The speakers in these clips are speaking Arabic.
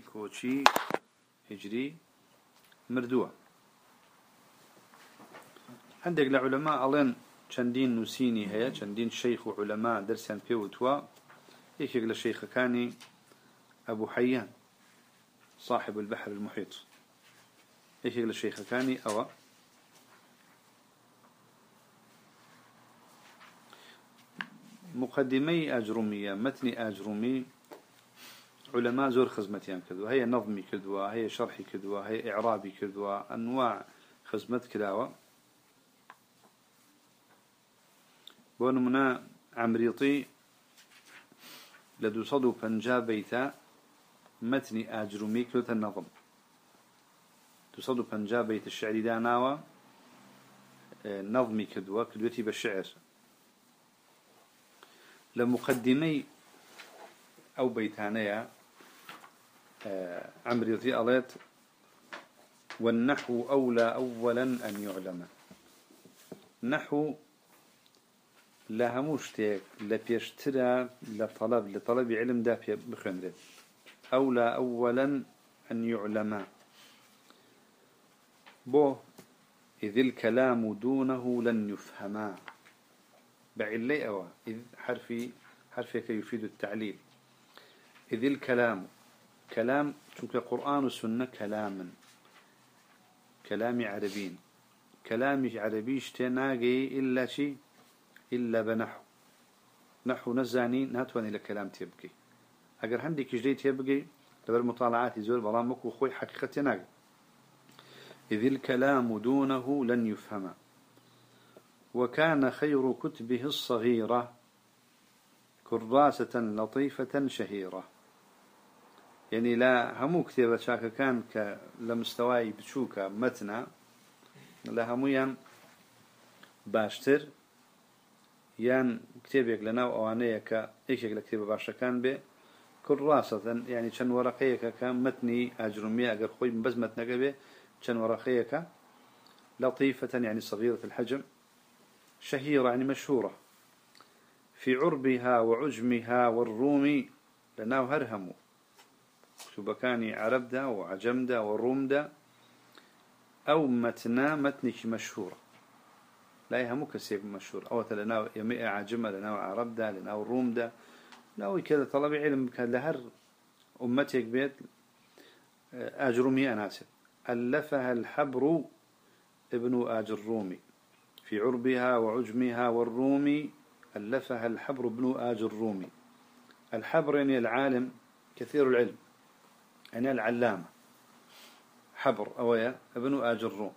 كوشي هجري مردووە. هەندێک لە علەما ئەڵێن چەندین نووسینی هەیە چەندین شەیخ و علەما دەرسیان پێوتوە یەکێک لە شەیخەکانی ئەبوو صاحب البحر المحيط یەکێک لە شەیخەکانی ئەوە. مقدمي أجرومية متني أجرومي علماء زور خزمتيان كدوا هي نظمي كدوا هي شرحي كدوا هي إعرابي كدوا أنواع خزمت كداوة. بونمنا عمريطي لدو صدو بنجا بيتا متني أجرومي كدوة النظم. دو صدو بنجا بيت الشعر داناوة نظمي كدوا كدوتي بالشعر. لمقدمي أو بيتانية عمري ذي أليت والنحو أولى أولا أن يعلم. نحو لا هموشتك لا بيشترى لطلب لطلب علم دا بخندر أولى أولا أن يعلم. بو إذ الكلام دونه لن يفهما بعلي أوا إذ حرفي حرفك يفيد التعليل. إذ الكلام كلام چونك قرآن والسنة كلاما كلام عربين كلام عربي اشتناقي إلا شيء إلا بنحو. نحو نزاني ناتواني لكلام تبقي أقر عندك جدي تبقي لبر مطالعات يزول برامك وخوي حقيقة ناقي. إذ الكلام دونه لن يفهم. وكان خير كتبه الصغيرة كراسة لطيفة شهيرة. يعني لا همو كتابة شاكا كان لمستواي بتشوكا متنا لا همو باشتر يان كتابك لنا وأوانية كا إيش لكتابة باشا كان به كراسة يعني شن كان متني أجرمية أجر خوي بس متنا به شن ورقية لطيفة يعني صغيرة الحجم شهيرة يعني مشهورة. في عربها وعجمها والروم لناو هرهموا سبكاني عربدا وعجمدا ورومدا أو متنا متنك مشهورة. لا يهمو كسيب مشهور. أو لناو يمئة عجمة لناو عربدا لناو رومدا لناو كذا طلب علم. كان لهر أمتك بيت أجرمي أناسب ألفها الحبر ابن آج الرومي. في عربها وعجمها والرومي ألفها الحبر ابن آج الرومي. الحبر يعني العالم كثير العلم. يعني العلامة. حبر أويا ابن آج الروم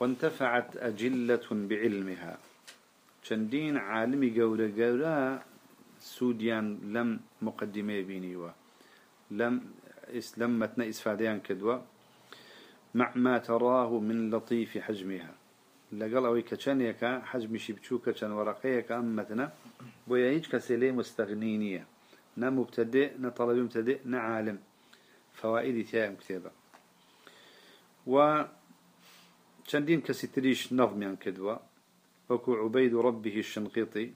وانتفعت أجلة بعلمها. شندين عالمي قولة قولة سوديان لم مقدمة بينيوا. لم متنا إسفاديان كدوا. مع ما تراه من لطيف حجمها. لقال أوي حجم شبشوكا كان ورقيكا أمتنا ويا هيج كسيلي مستغنينية. نا مبتدئ نا طلب مبتدئ نا عالم. فوائد تيام كتابة. و شندين كسيتريش نظم يعني كدوا وكو عبيد ربه الشنقيطي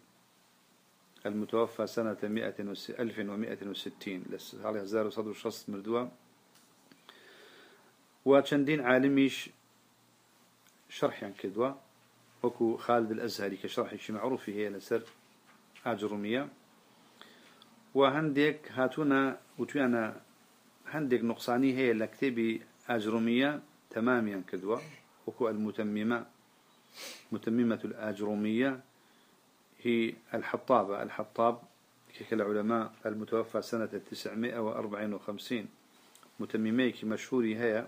المتوفى سنة مئة ألف ومئة وستين. هذا هزار صدر شخص مردوا وشندين عالميش شرح يعني كدوا وكو خالد الأزهري كشرح شي معروف هي لسر أجرمية. وهنديك هاتونا وتوانا هنديك نقصاني هي لكتبي أجرمية تماما كدوا وكو المتممة متممة الأجرمية هي الحطابة. الحطاب كالعلماء المتوفى سنة 954 متمميك مشهوري هي.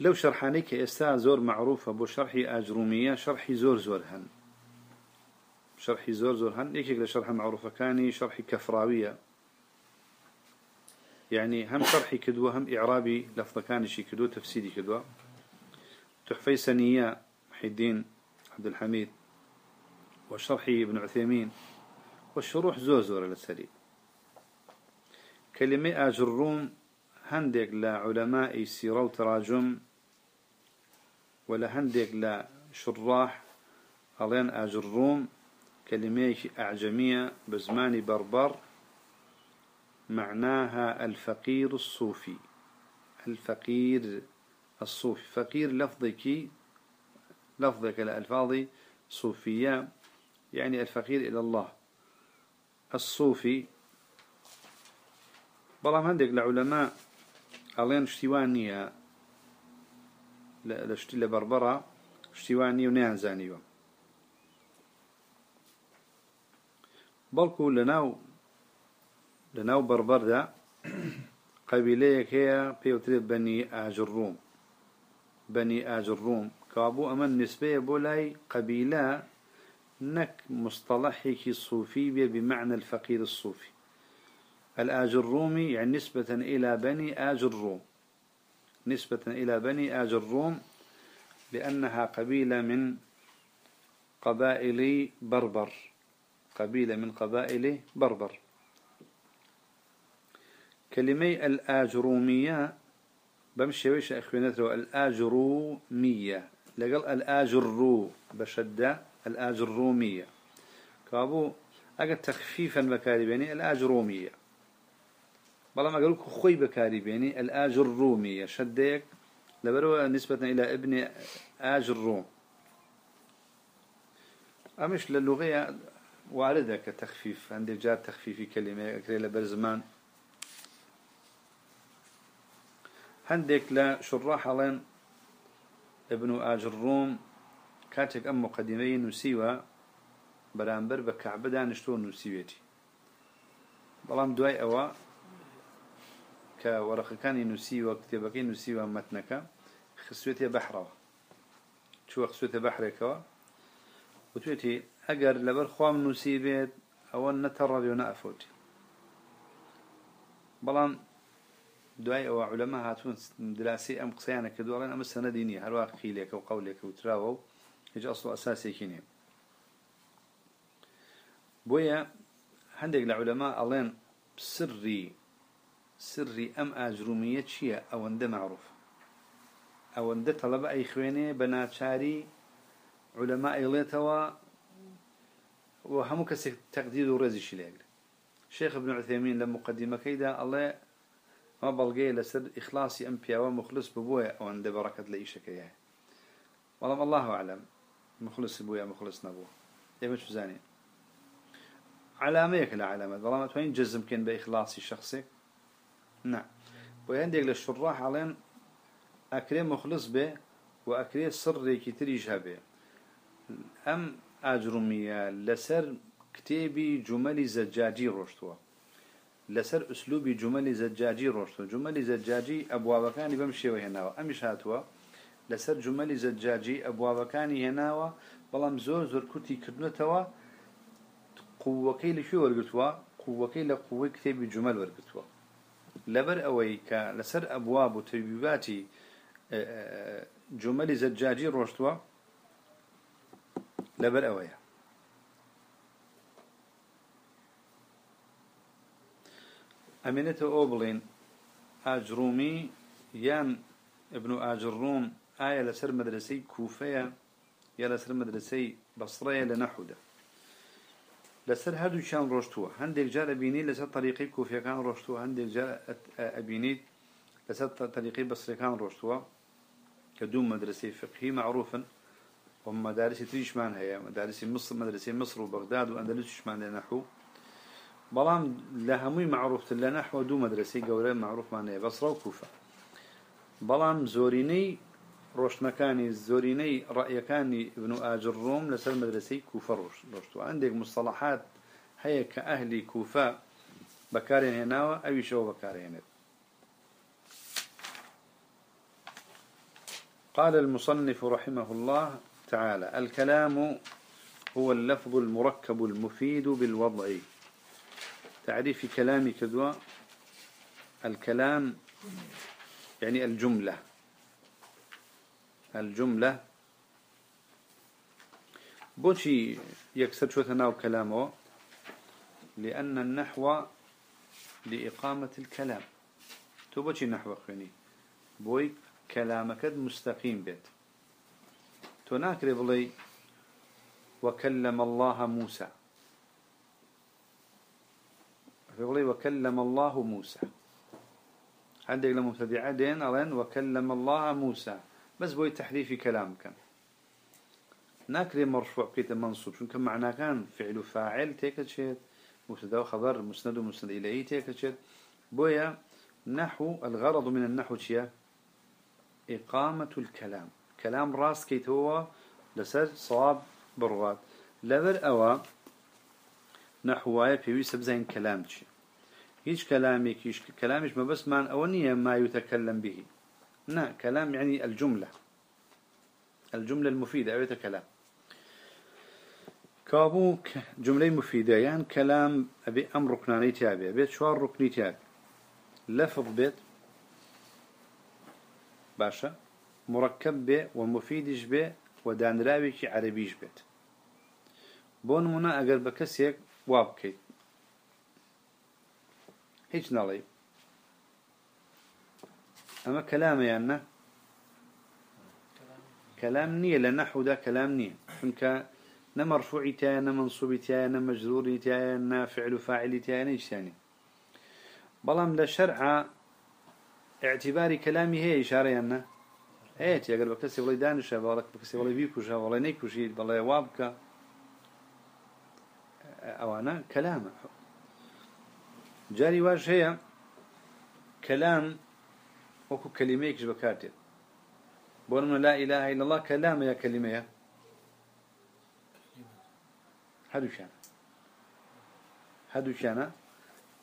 لو شرحانيك إستا زور معروفة بو شرحي أجرومية شرحي زور زور هن. شرحي زور زور هن. يكيك لشرح معروفة كاني شرحي كفراوية. يعني هم شرحي كدوة هم إعرابي لفظة كاني شي كدوة تفسيري كدوة. تحفي سنية محي الدين عبد الحميد وشرحي ابن عثيمين والشروح زور زور للسري كلمة أجروم هندق لعلماء سيرة وتراجم ولا هندق لشراح ألين أجروم كلمة أعجمية بزمان بربر معناها الفقير الصوفي. الفقير الصوفي. فقير لفظك لفظك الألفاظ صوفية. يعني الفقير إلى الله. الصوفي. بلام هندك لعلماء ألين اشتوانية لشتي لبربرة اشتوانية ونعنزانية بلكو لناو لناو بربر قبيليك هي بيوتري بني آجروم بني آجروم كابو أمن نسبة بولاي قبيلة نك مصطلحك الصوفي بمعنى الفقير الصوفي. الآجرومي يعني نسبة إلى بني آجروم نسبة إلى بني آجروم لأنها قبيلة من قبائل بربر. قبيلة من قبائل بربر. كلمي الآجرومية بمشي ويش أخوانته الآجرومية. لقل الآجرو بشدة الآجرومية. كابو أقل تخفيفا بكاري الآجرومية. بلا ما قالوا خوي بكاري بيني الآجرومية. شديك لبروا نسبة إلى ابن آجروم أمش للغة واردة كتخفيف عندي جار تخفيفي كلمة أكري برزمان هەندێک لە شڕە هەڵێن ئەبن و ئاجرڕۆم کاتێک ئەم مقدیمەی نووسیوە بەرامبەر بە کەعبدا نشتۆ نووسیوێتی. بەڵام دوای ئەوە کە وەرەخەکانی نووسیوە کتێبەکەی نووسیوە مەتنەکە خسوێتێ بەحرەوە. چوە خسوێتە بەحرێکەوە. وتێتی ئەگەر لەبەر خام نووسی بێت ئەوە نەتەڕادیۆ نەئەفۆتی. بەڵام دوای ئەوە علەما هاتوون دراسی ئەم قسەیانە کە دوڵێن ئەمە سەنەدی نیە هەروە قیلێکە و قولێکە وتراوە و هیچ ئەسڵ ئەساسێکی نییە. بۆیە هەندێک لە علەما ئەڵێن سری سری ئەم ئاجرومیە چییە؟ ئەوەندە معروف. ئەوەندە تەلەبە ئەی خوێنێ بە ناچاری علەما ئەیڵێتەوە و هەموو کەسێک تەقدید و ڕێزیشی لێگر شێخ بن عثێمین لە مقدمەکەیدا ئەڵێ ما بلقي لسر إخلاصي أم بياوة مخلص ببويا أو عند بركة لإيشك إياه. والله الله أعلم. مخلص بويا مخلص نبوة. يمش بزاني. علامة كلا علامة والله ما جزم كان بإخلاصي شخصي. نعم. وعندك للشراح علين أكري مخلص به وأكري سر كتير به. أم أجرمية لسر كتابي جمل زجاجي رشتوه لەسەر ئوسلوبی جومەلی زەجاجی ڕۆشتن جومەلی زەجاجی ئەبواوەکانی بەم شێوە هێناوە. ئەمیش هاتووە لەسەر جومەلی زەجاجی ئەبواوەکانی هێناوە بەڵام زۆر زۆر کورتی کردنێتەوە قوەکەی لەکوێ وەرگتووە؟ قوەکەی لە قوی کتێبی جومەل وەرگتووە. لەبەر ئەوەی کە لەسەر ئەبوا بۆ تەبیباتی جومەلی زەجاجی ڕۆشتووە لەبەر ئەوەیە. أمينة أوبلين أجرومي يان ابن أجروم آية لسر مدرسي كوفية يا لسر مدرسي بصرية لنحودة. لسر هادو شان روشتوه هندك جال أبيني لسر طريقي كوفية كان روشتوه هندك جال أبيني لسر طريقي بصري كان روشتوه كدوم مدرسي فقهي معروفا. ومدارس تريش معنها هي مدارس مصر مدرسة مصر وبغداد وأندلس شمان نحو. بلام لهمي معروف لنحو دو مدرسي قولي معروف معناه بصرة وكوفة بلام زوريني روش مكاني زوريني رأي كاني ابن آج الروم لسر مدرسي كوفة روش روشتو عندك مصطلحات هي كأهلي كوفة بكارين هنا أو شو بكارين قال المصنف رحمه الله تعالى الكلام هو اللفظ المركب المفيد بالوضع. تعريف كلامي كذوا الكلام يعني الجملة. الجملة. بوشي يكسر شو ثناو كلامه لأن النحو لإقامة الكلام. تو بوشي نحو خيني بوي كلامك مستقيم بيت. تو ناكري وكلم الله موسى. يقول وكلم الله موسى. عندك لمبتدعة دين ألين وكلم الله موسى. بس بوي تحريف كلام كان ناكري مرفوع كيت منصوب. شو كان معناه كان؟ فعل فاعل تيكتشيت مبتدأ وخبر مسند ومسند إليه تيكتشيت بويا نحو الغرض من النحو شيا؟ إقامة الكلام. كلام راس كيت هو لسر صواب بروات لبر أوا نحو في بزين كلام شي هيش كلامك هيش كلامك ما بس ما أونية ما يتكلم به لا كلام يعني الجملة. الجملة المفيدة أو كلام كابوك جملة مفيدة يعني كلام أبي أمر ركناني تابع بيت شوار ركني تابع لفظ بيت باشا مركب به ومفيدش به ودانراويك عربيش بيت بون منا أقل بكسيك وابكيت هيج نالي أما كلام يعني كلام نية لنحو ده كلام نية فنك نمرفوع تايا نمنصوب تايا نمجرور تايا نفعل فاعل تايا نيش ثاني. بلام لشرع اعتباري كلامي هي إشارة يعني هي تيجر بكسي ولا دانش بالك بكسي ولا بيكوش ولا نيكوش ولا وابك أو أنا كلامه جاري واش هي؟ كلام وكو كلمة يكش بكاتب بقول لا إله إلا الله كلام يا كلمة يا. هدو شانا. هدو شانا.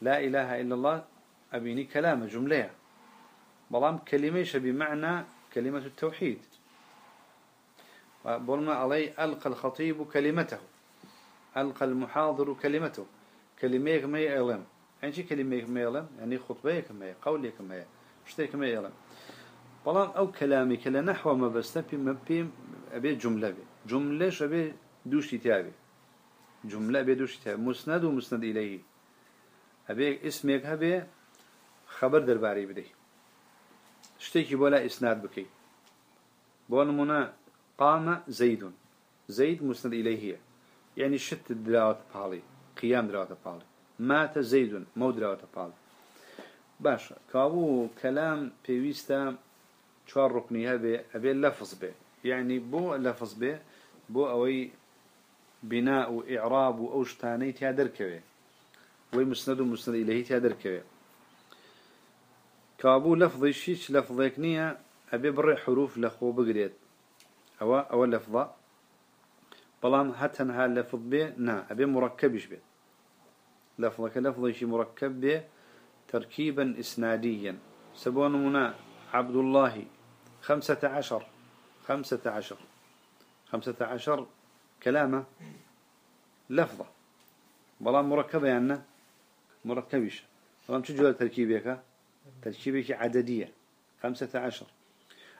لا إله إلا الله أبيني كلام جملة بلام كلمة بمعنى كلمة التوحيد. بقولنا علي ألقى الخطيب كلمته. ألقى المحاضر كلمته. كلمة ما يعلم. يعني شي كلمة ما يعلم. يعني خطبة كما هي قولي كما هي شتى كما يعلم. بلان أو كلامي كلا نحو ما بس بي ما بي أبي جملة بي. جملة شبه دوشي تابي جملة أبي دوشي تابي مسند ومسند إليه أبي اسمك هبي خبر درباري بدي. شتيكي بولا إسناد بكي. بون منا قام زيد زيد مسند إليه یعنی شت دراوەتە پاڵی قیام دراوەتە پاڵی. ماتە زەیدون مەو دراوەتە پاڵی. باشە کابوو کەلام پێویستە چوار ڕکنی هەبێ ئەبێ لەفز بێ. یعنی بۆ لەفز بێ بۆ ئەوەی بنا و عێراب و ئەو شتانەی تیا دەرکەوێ وەی مسند و مسند لەهی تیا دەرکەوێ کابوو لەفظیش هیچ لەفظێک نییە ئەبێ بڕێ حروف لەخۆ بگرێت. ئەوە ئەوە لەفظە بلام حتى نها لفظ به نا أبي مركبش به لفظك لفظ شي مركب به تركيبا إسناديا. سبون منا عبد الله خمسة عشر خمسة عشر. خمسة عشر كلامه لفظة. بلام مركبة يعني مركبش. بلام تجوا تركيبك؟ تركيبك عددية خمسة عشر.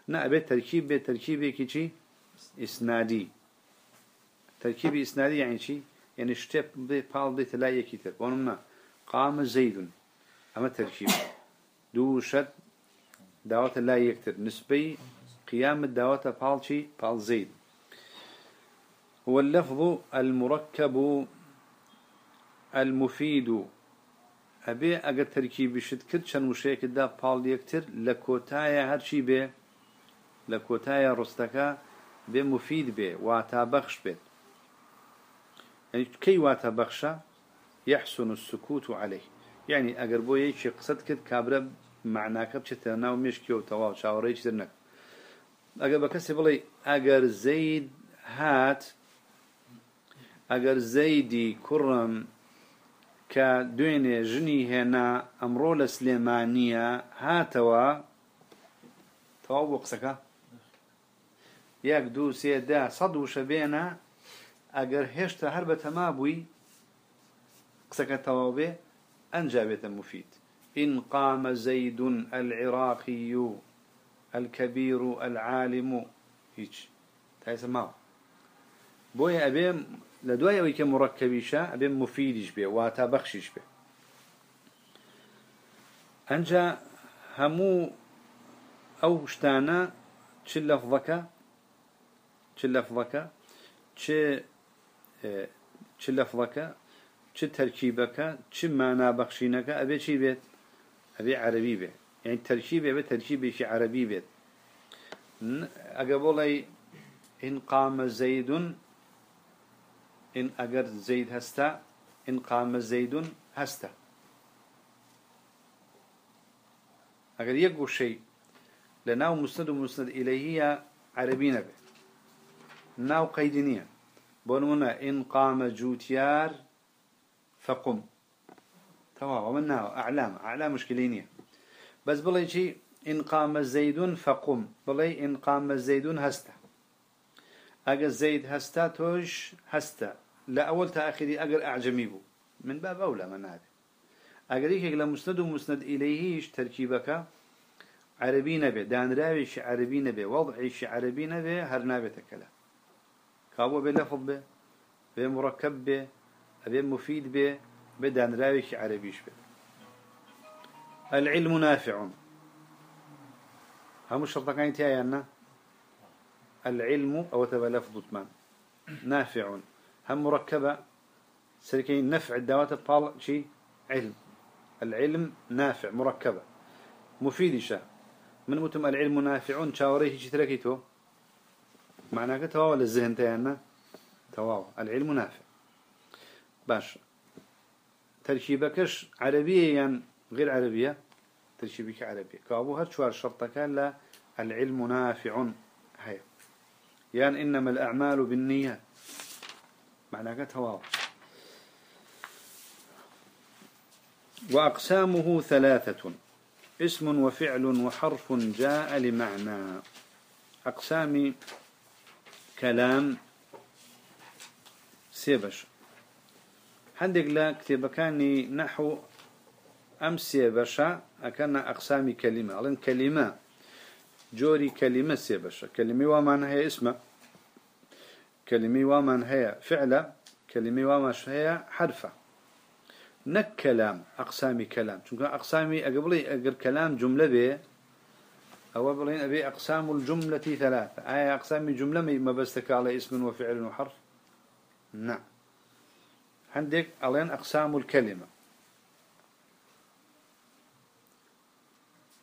نأبي تركيب تركيبك شي؟ إسنادي. تركيب إسنادي يعني شي؟ يعني شتب بي بال بي تلاقي كتاب ونمنا قام زيد أما تركيب. دو شد دعوة لا يكتر نسبي قيام الدعوة بالشي بال زيد. هو اللفظ المركب المفيد. أبي أجر تركيب شد كد شن مشيك دا بال يكتر. لكوتايا هرشي به لكوتايا رستكا بمفيد به کەی واتە بەخشە؟ یەحسون و سکووت و عليه یعنی ئەگەر بۆ یەکی قسەت کرد کابرە معناکە بچێتە ناو مشکی و تەواو چاوەڕێی تر نەک. ئەگەر بە کەسی بڵێ ئەگەر زەید هات ئەگەر زەیدی کوڕم کە دوێنێ ژنی هێنا ئەمڕۆ لە سلێمانە هاتەوە تەواو بۆ قسەکە؟ یەک دوو سێدا سەد وشە بێنە أجر هشتا هربة ما بوي قسكا توابه أنجابة مفيد إن قام زيد العراقي الكبير العالم هيك تايس ما بوي أبي لدواي ويك مركبيشا أبي مفيدش به واتا بخشش به أنجا همو أو شتانا چه لفظك چه چ لەفڵەکە چ تەرکیبەکە چ مانابەخشینەکە ئەبێ چی بێت؟ ئەبێ عەربی بێ یعنی تەرکی بێ بە تەرکیبێکی عەربی بێت. ئەگە بۆڵی ئینقامە زەیدون ئەگەر زەید هەستا ئینقامە زەیدون هەستە. ئەگەر یەک گوشەی لە ناو مسند و مسند ئیلەیە عەربی نەبێت. ناو قەید نییە. بونونا إن قام جوتيار فقم. تمام ومن ناو أعلام أعلام مشكلينية بس بلي شيء إن قام زيد فقم. بلي إن قام زيد هستا أجر زيد هستا توش هستا لا أول تأخيري أجر أعجمي بو من باب أولى من هذا أجر إيك مسند ومسند إليه تركيبك عربي نبي دان راويش عربي نبي وضعيش عربي نبي هر تكلا كابو بلفظ به به مركب به به مفيد به بدان راويش عربيش به العلم نافع. هم الشرطة كانت يا العلم أو تبع لفظ ثمان نافع. هم مركبة سلكين نفع الدوات الطال شيء علم. العلم نافع مركبة مفيد شاء من متم العلم نافع شاوريه شي تركيته معناه تواو الذهن تاعنا. تواو العلم نافع. باش. تركيبكش عربية يعني غير عربية. تركيبك عربية. كابو هر شوار شرطة كان لا العلم نافع. هي يعني إنما الأعمال بالنية. معناه تواو وأقسامه ثلاثة. اسم وفعل وحرف جاء لمعنى. أقسام كلام سيبش. عندك لا كتب كاني نحو أمس سيبشا أكان أقسام كلمة. ألين كلمة جوري كلمة سيبشا كلمة ومن هي اسم كلمة ومن هي فعلة. كلمة ومن هي؟ حرفة. نك كلام أقسام كلام. شو أقسامي أقبلي أقر كلام جملة به. أو بلين أبي أقسام الجملة ثلاثة. أي أقسام جملة ما بستك على اسم وفعل وحرف. نعم. عندك ألين أقسام الكلمة.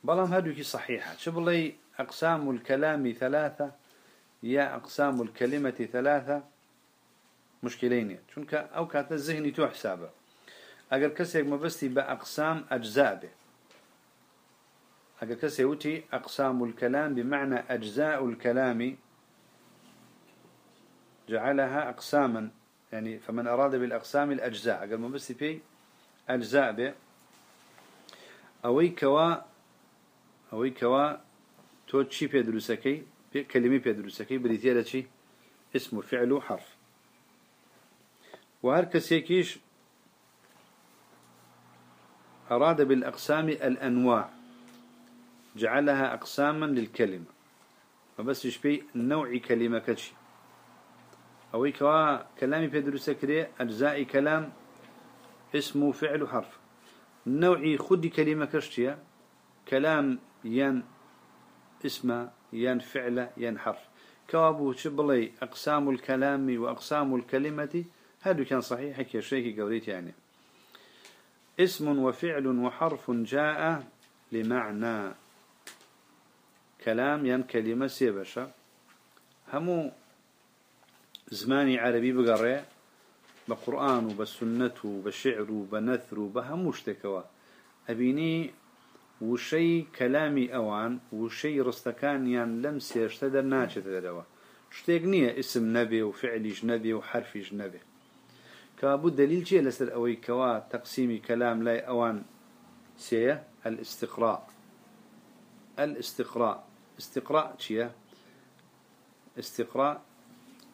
بلام هدوكي صحيحة. شو بلي أقسام الكلام ثلاثة يا أقسام الكلمة ثلاثة. مشكلين. شونك أو كانت الذهن تو حسابه اگر کسی مبستی با اقسام اجزاء به اگر کسی وتي أقسام الكلام بمعنى أجزاء الكلام جعلها أقساما يعني فمن أراد بالأقسام الأجزاء اگر مبستی في أجزاء به اوي كوا اوي كوا تو تشي بيدروسكي كلمة بيدروسكي بريتيا شي اسم فعل حرف وهر كسيكيش أراد بالأقسام الأنواع. جعلها أقساما للكلمة. فبس يشبه نوع كلمة كتشي أو كوا كلامي بيدرس كري أجزاء كلام اسمه فعل حرف نوعي خد كلمة كشتيا كلام ين اسم ين فعل ين حرف. كوابو شبلي أقسام الكلام وأقسام الكلمة هذا كان صحيح كي شيء قوليت يعني. اسم وفعل وحرف جاء لمعنى. كلام ين كلمة سيبشا. همو زماني عربي بقرأ بقرآن وبسنة وبشعر وبنثر وبهموش تكوا أبيني وشي كلامي أوان وشي رستكان ين لم سيشتدر ناچه تدروا شتيق اسم نبي وفعل نبي وحرف نبي كابو دليل شيء لسر أوي كوا تقسيم كلام لا أوان سيا الاستقراء. الاستقراء. استقراء شيء استقراء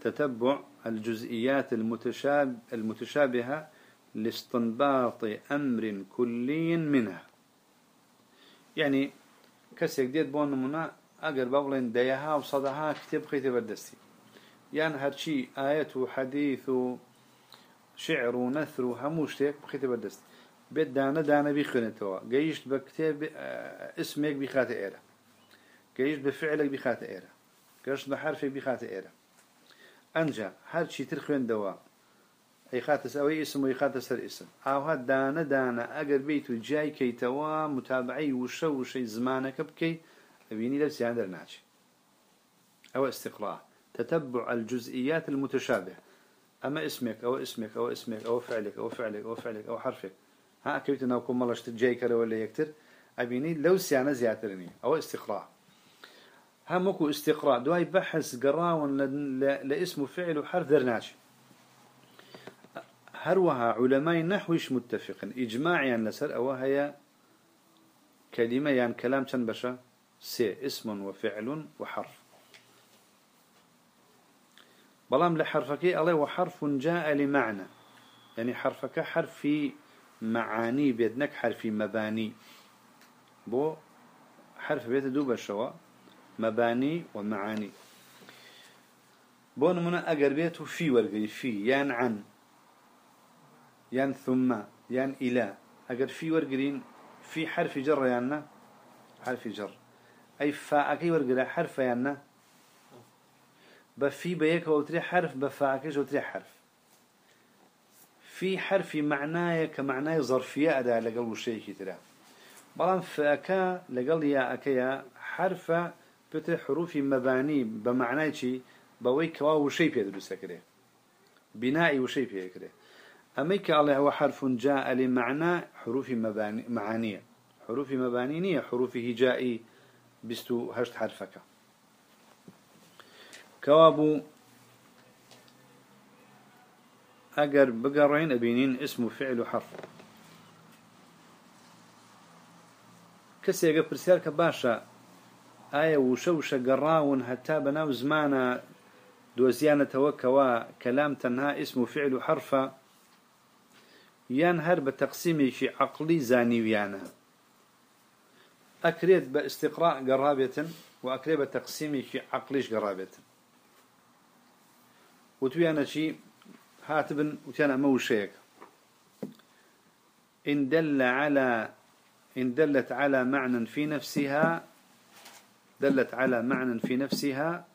تتبع الجزئيات المتشاب المتشابهة لاستنباط أمر كلي منها. يعني كسيك ديت بون منا أقر بابلين ديها وصدها كتب خيتي بردستي. يعني هرشي آية وحديث شعر ونثر وهموش تيك بخيت بدست بيت دانا دانا بيخنتوا جيشت بكتاب آه، اسمك بخات إيرا جيشت بفعلك بخات إيرا جيشت بحرفك بخات إيرا أنجا هاد شي ترخين دوا. أي خاتس أو اسم ويخاتس الاسم أو هاد دانا دانا أجر بيت جاي كي توا متابعي وشو وشي زمانك بكي أبيني لبس عند ناتش أو استقراء تتبع الجزئيات المتشابهة. أما اسمك أو اسمك أو اسمك أو فعلك أو فعلك أو فعلك أو حرفك. ها كيف تناوكم الله جاي كره ولا يكتر؟ أبيني لو سيانة زياترني. أو استقراء همكو استقراء دواي بحث قراون لاسم فعل وحرف درناش. هروها علماء نحوش متفقين؟ إجماعيا لسر أو هي كلمة يعني كلام تنبشا سي اسم وفعل وحرف. بلام لحرفك الله وحرف جاء لمعنى. يعني حرفك حرف معاني بيدنك حرف مباني. بو حرف بيت دوب الشوا مباني ومعاني. بو نمنا أقر بيته في ورقي في يان عن يان ثم يان إلى. أقر في ورقرين في حرف جر يانا حرف جر. أي فاء ورقرا حرف يانا بفي بيك وتري حرف بفاكش وتري حرف. في حرف معناه كمعناه ظرفية أداة لقل شيء كتير بلان فاكا لقل يا أكيا حرف بتر حروف مباني بمعناه شيء بوي كوا وشيء بيدرس كده بنائي وشيء بيدرس أميك الله هو حرف جاء لمعنى حروف مباني معانية حروف مبانية حروف هجائي بستو هشت حرفك كوابو أجر بقرين أبينين اسمه فعل حرف. كسي أجر برسيار كباشا آية وشوشة قراون هتا بناو زمانا دوزيانة توكوا كلام تنها اسمه فعل حرفا يان هر بتقسيمي في عقلي زاني ويانا. أكريت باستقراء قرابة وأكريت بتقسيمي في عقليش قرابة. وتويانا شي هاتبن وتيانا مو شيك. إن دل على إن دلت على معنى في نفسها دلت على معنى في نفسها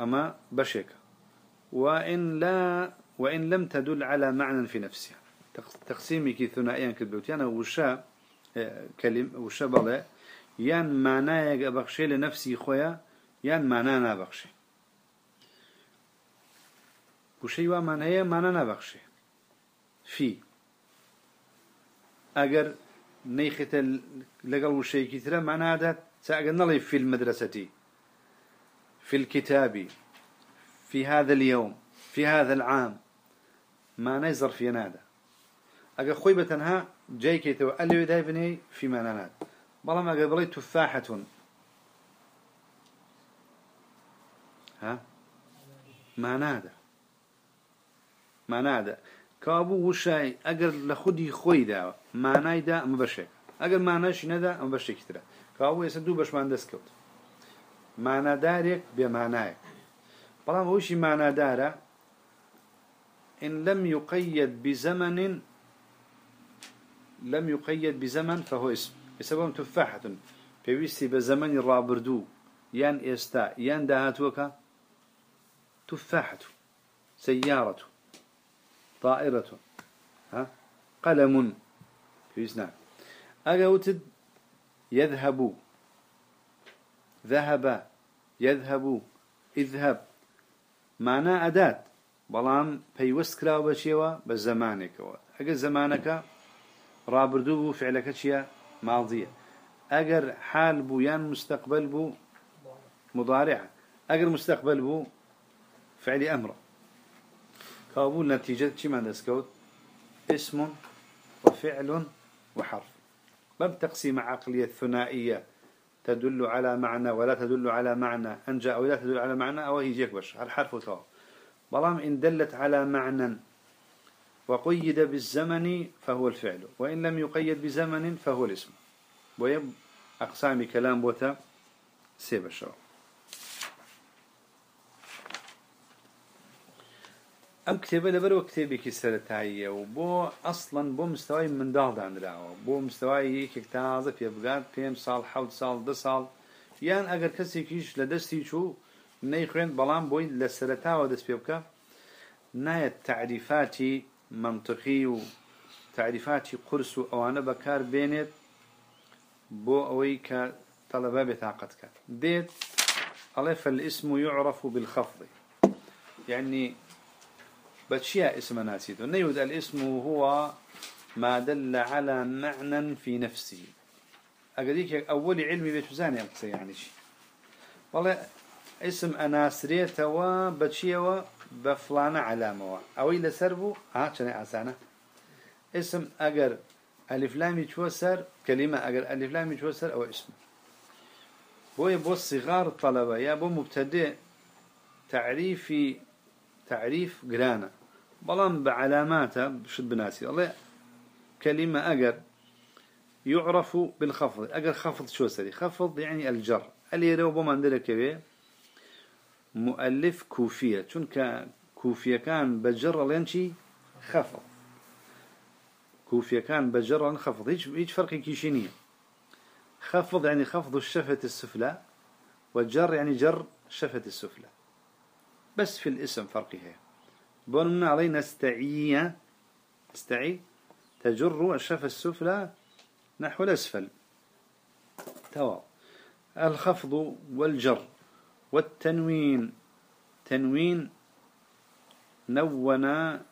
أما بشك وإن لا وإن لم تدل على معنى في نفسها. تقسيمي كي ثنائيا كالبوتيانا وشا آه، كلم وشا بلا يان معناه بخشي لنفسي خويا يان معناه بخشي. وشي ومان هي معنى نبخشي في. أجر نيخت لقل وشي كتير معنى سأجر نلي في المدرسة في الكتاب في هذا اليوم في هذا العام. ما نزر في نادا أجر خويبة تنها جاي كيتو اللي يدايبني في معنى بلا ما قبلي تفاحة. ها؟ ما نادا معناه ده كابو وشاي أجر لخدي خوي ده معناه ده مبشك. أجر معناش ندا مبشك ترى. كابو يسدو مهندس كوت معنى دارك بمعناه بلام وشي معنى داره إن لم يقيد بزمن لم يقيد بزمن فهو اسم بسبب تفاحة بيستي بزمن الرابردو يان استا يان دهاتوكا تفاحة سيارة طائرة ها قلم في سنة أجوتد يذهب. ذهب. يذهب. اذهب. معنى أداة. بلان بيوست كراو بشيوا بزمانك أجر زمانك رابردو فعلك شيا ماضية أجر حال بو يان مستقبل بو مضارع. أجر مستقبل بو فعل أمره كابول نتيجة شما دسكوت اسم وفعل وحرف باب تقسيم عقلية ثنائية. تدل على معنى ولا تدل على معنى. أنجا أو لا تدل على معنى أو هيجيك بش الحرف تو بلام إن دلت على معنى وقيد بالزمن فهو الفعل وإن لم يقيد بزمن فهو الاسم. ويب أقسام كلام بوتا سيب ئەم کتێبە لەبەرەوە کتێبێکی سەتاییە و بۆ ئەسڵەن بۆ مستەوای منداڵدانراوە بۆ مستەوای یەکێک تازە پێبگات پێم ساڵ حوت ساڵ ده ساڵ. یان ئەگەر کەسێکیش لە دەستی چوو نەیخوێن بەڵام بۆی لە سەرتاوە دەست پێ بکە. نایەت تعریفاتی منطقی و تعریفاتی قرس و ئەوانە بەکار بێنێت بۆ ئەوەی کە طلبە بێتاقەت کات. دێت ئەڵێ فەلئسم و یعرف بالخفض. يعني بتشيا اسم ناسيد نيود الاسم هو ما دل على معنى في نفسه. أقديك أول علمي بيتوزاني أقصى يعني شيء والله اسم أناسرية و بتشيا و بفلانة علامة أو إلى سربو ها شنو أسانة. اسم أجر ألف لام يتوسر كلمة أجر ألف لام يتوسر أو اسم. بو يبو صغار الطلبة يا بو مبتدئ تعريفي تعريف قرانا بلان بعلاماته بشد بناسي. الله كلمة أجر يعرف بالخفض. أجر خفض شو سري؟ خفض يعني الجر. اللي يرو بمان درك مؤلف كوفية. شنك كوفية كان بجر لينشي خفض. كوفية كان بجر خفض. هيج هيج فرق كيشينية خفض يعني خفض الشفة السفلى والجر يعني جر شفة السفلى. بس في الاسم فرقها. بننا علينا استعية. استعي. تجر الشفة السفلى نحو الأسفل. توا. الخفض والجر والتنوين. تنوين نونا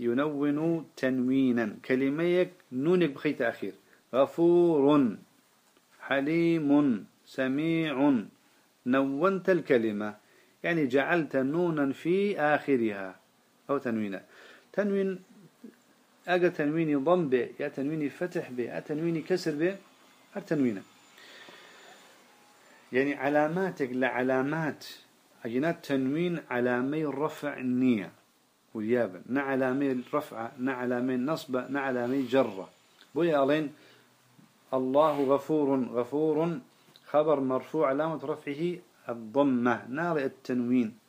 ينون تنوينا. كلميك نونك بخي تأخير. غفور حليم سميع. نونت الكلمة. يعني جعلت نونا في آخرها. أو تنوينا تنوين أجا تنويني ضم به يا تنويني فتح به يا تنويني كسر به هر تنوينه يعني علاماتك لعلامات أجنات تنوين علامي رفع النية واليابة نا علامي رفع نا علامي نصب نا علامي جرة بويا ألين الله غفور غفور خبر مرفوع علامة رفعه الضمة نار التنوين.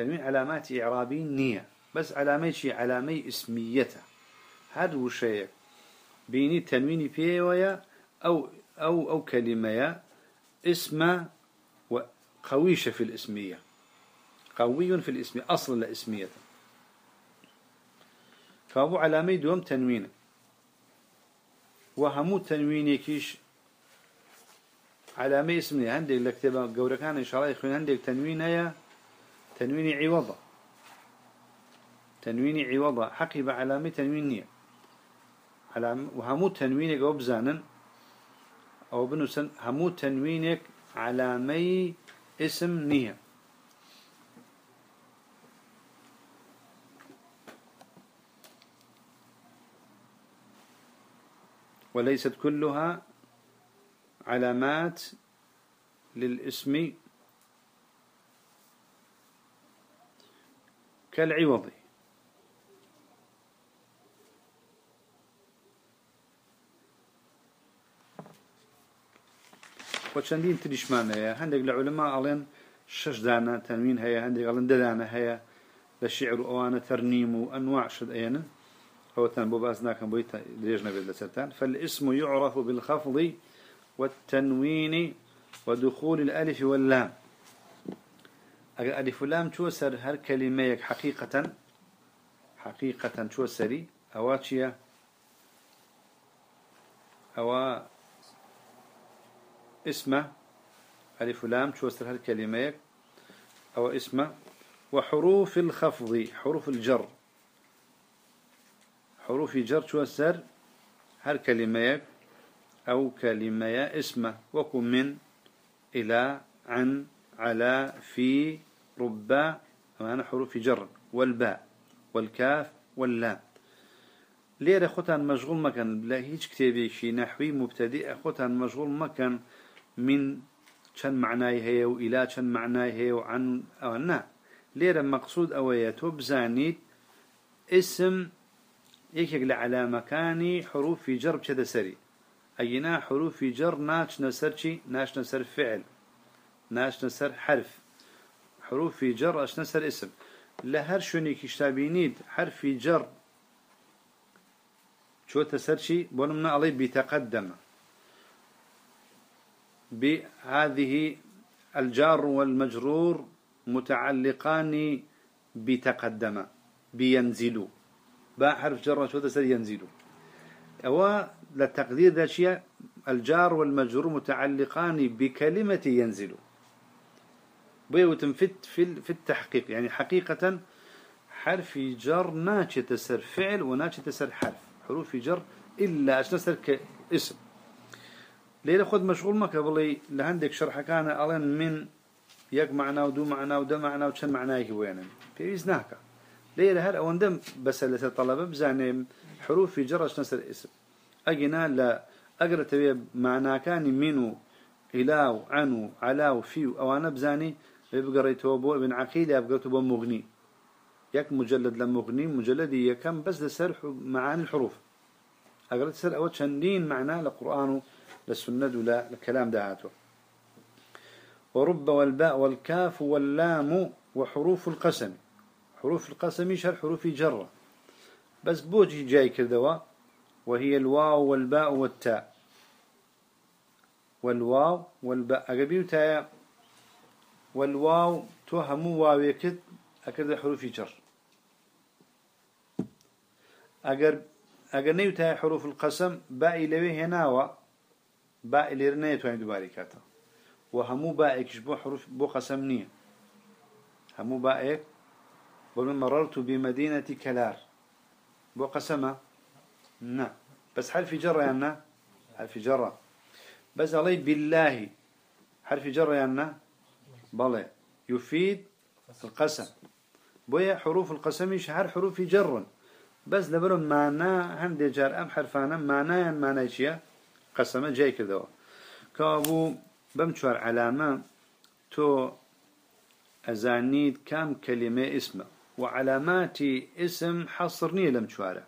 تنوين علامات إعرابي نية. بس علامي شي؟ علامي اسميته هذا شيء بيني تنويني فيه ويا أو أو أو كلمة اسم وقويشة في الاسمية. قوي في الاسم أصل الاسمية فأبو علامي دوم تنوين. وهمو تنويني كيش علامة اسمي عندك لكتبة قورة كان إن شاء الله يكون عندك تنوين هي تنوين عوضة تنوين عوضة حقب علامة تنوينية علامة وهمو تنوينك وبزانا أو بنوسن همو تنوينك علامي اسم نية. وليست كلها علامات للاسم كالعوض. وشندين تريش معنى هندق العلماء ألين شش دانا تنوين هيا هندق ألين دانا هيا للشعر أوانا ترنيم وأنواع شد أيانا هو تنبو بأسنا كان بويتا ليجنا باللسرتان فالاسم يعرف بالخفض والتنوين ودخول الألف واللام. ألف واللام توسر هر كلمة حقيقة حقيقة توسري. أواتشيا أو اسمه ألف لام توسر هالكلمة أو اسمه وحروف الخفض حروف الجر. حروف جر توسر هالكلمة أو كلمة اسمه. وكم من إلى عن على في ربا أنا حروف جر والباء والكاف واللام. ليرة خوتان مشغول مكان لا هيج كتابي شي نحوي مبتدئ خوتان مشغول مكان من شن معناه هي وإلى شن معناه هي وعن أو نا. ليرة مقصود أويته بزانيت اسم يكيك على مكاني حروف في جر بشدة سري أينا حروف في جر ناش نسر ناش نسر فعل ناش نسر حرف. حروف في جر أش نسر اسم. لهر شوني كشتابينيد حرف جر شو تسرشي بونمنا عليه بيتقدم بهذه الجار والمجرور متعلقان بتقدم بينزل باء حرف جر شو تسر ينزل هو للتقدير ذا الجار والمجرور متعلقان بكلمة ينزل بيوتم في في التحقيق. يعني حقيقة حرف جر ناتش تسر فعل وناتش تسر حرف. حروف جر إلا أشنسر كاسم ليلة خذ مشغول ما قبلي لهندك شرح كان ألين من يك معنا ودو معنا ودا معنا وشن معناه وين في إذنك ليلة هل أوندم بس اللي طلبه بزاني حروف جر أشنسر اسم. أجينا لا أقرأ تبي معناه كان منو إلاو عنو علاو فيو أو أنا بزاني بقريته بو ابن عقيل أبقرته بو مغني يك مجلد لمغني مجلد يكم بس لسرح معاني الحروف أقرأت سر أول شندين معناه لقرآن للسنة ولا الكلام دهاته ورب والباء والكاف واللام وحروف القسم. حروف القسم شر حروف جرة بس بوجي جاي كذا وهي الواو والباء والتاء. والواو والباء. أقبيو تاء والواو توهموا واويكت أكد حروف جر أجر أجر نيوتا حروف القسم باء لوي هناوا باء لرنية توين دوباري كاتا وهمو باء يشبه حروف بو قسم نية همو باء بقول مررت بمدينة كلار بو قسمة نعم بس حرف جر يعني حرف جر بس علي بالله حرف جر يعني بلى يفيد القسم. بويا حروف القسم شهر حروف جر. بس لبرو معنى هندي جار أم حرفانا معنى معنى شيء قسمة جاي كذا كابو بمشوار علامة تو أزانيد كم كلمة اسمه وعلامات اسم حصرني لم شوارع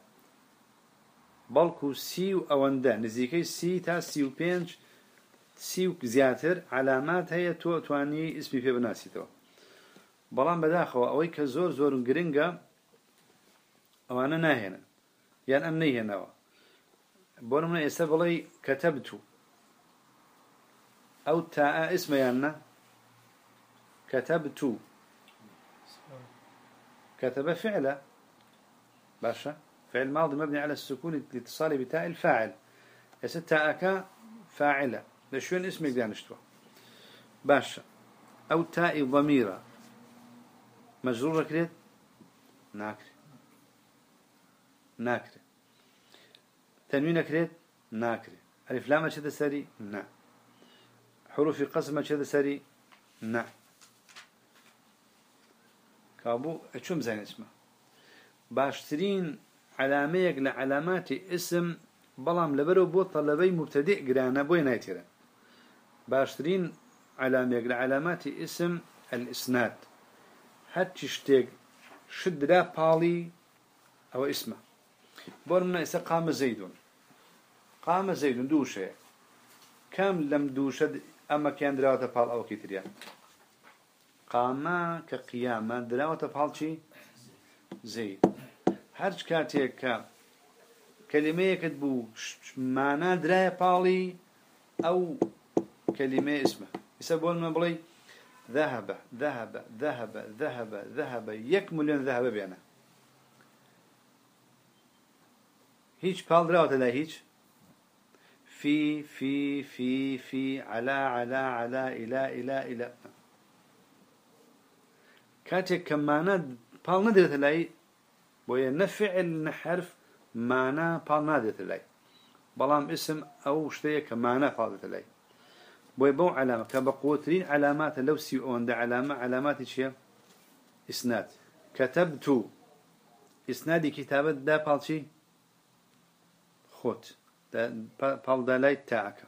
بلكو سيو أوندا نزيكي سي تا سيو بينج سيو زياتر علامات هي تو تواني اسمي في بناسي تو بلان بداخل أوي كزور زور جرينجا أو أنا ناهنا يعني أم نيهنا بقول من يستبلي كتبت أو تاء اسم يعني كتبت كتب فعلا باشا فعل ماضي مبني على السكون لاتصاله بتاء الفاعل. يست تاءك فاعلة لشون اسمك دانشتوا باشا أو تاء ضميرة مجرورة كريت ناكري ناكري تنوين كريت ناكري ألف لام شد سري نا. حروف قسمة شد سري نا. كابو اشوم زين اسمه باشترين علاميك لعلامات اسم بلام لبرو بو طلبي مبتدئ قرانا باشترین علامێک لە علاماتی ئسم ئەسنات هەرچی شتێک شت برا پاڵی ئەوە ئسمە بۆ منە ئێستا قامە زەیدون. قامە زەیدون دووشێ کەم لەم دووشە ئەمە کیان دراوەتە پاڵ ئەوکی تریان قامە کە قیامە دراوەتە پاڵچی زەید. هەرچ کاتێک کە کەلمەیەکت بوو مانا درایە پاڵی ئەو كلمة اسمه يسبون ما بلي ذهب ذهب ذهب ذهب ذهب. يكمل ذهب بينا هيج بالدراوة لا هيج في في في في على على على إلى إلى إلى كاتك كمانا بال ندرت لاي بويا نفعل نحرف معنى بال ندرت لاي بلام اسم أو شتية كمانا فاضت لاي بويبو علامة كبقوترين علامات لو سي أون ده علامة علامات شيء إسناد. كتبت إسنادي كتابة ده بالشي؟ خوت. ده بال تاعك.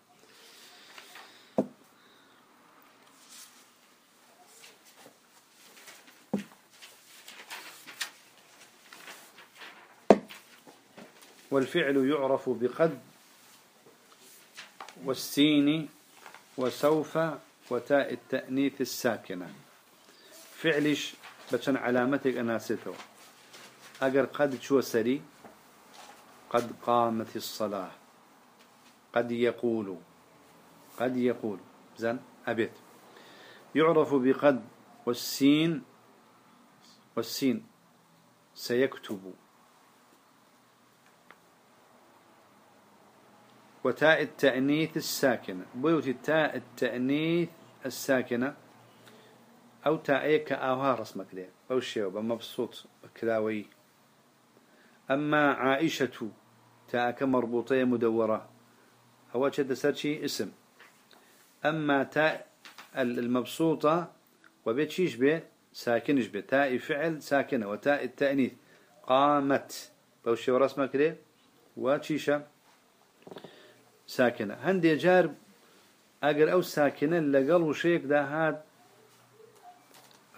والفعل يعرف بقد والسين وسوف وتاء التأنيث الساكنة. فعلش بشن علامتك أناسته أجر قد شو سري قد قامت الصلاة. قد يقول. قد يقول. زين أبيت. يعرف بقد والسين والسين. سيكتب. وتاء التأنيث الساكنة. بيوت تاء التأنيث الساكنة. أو تاء كأوها رسمك ليه. أو شيء بمبسوط كلاوي. أما عائشة تاء مربوطة مدورة. هو شد سرشي اسم. أما تاء المبسوطة وبيتشيش به ساكنش به تاء فعل ساكنة وتاء التأنيث. قامت. بوشي ورسمك ليه؟ وتشيشة ساكنة هندي جار أجر أو ساكنة لقل وشيك ده هاد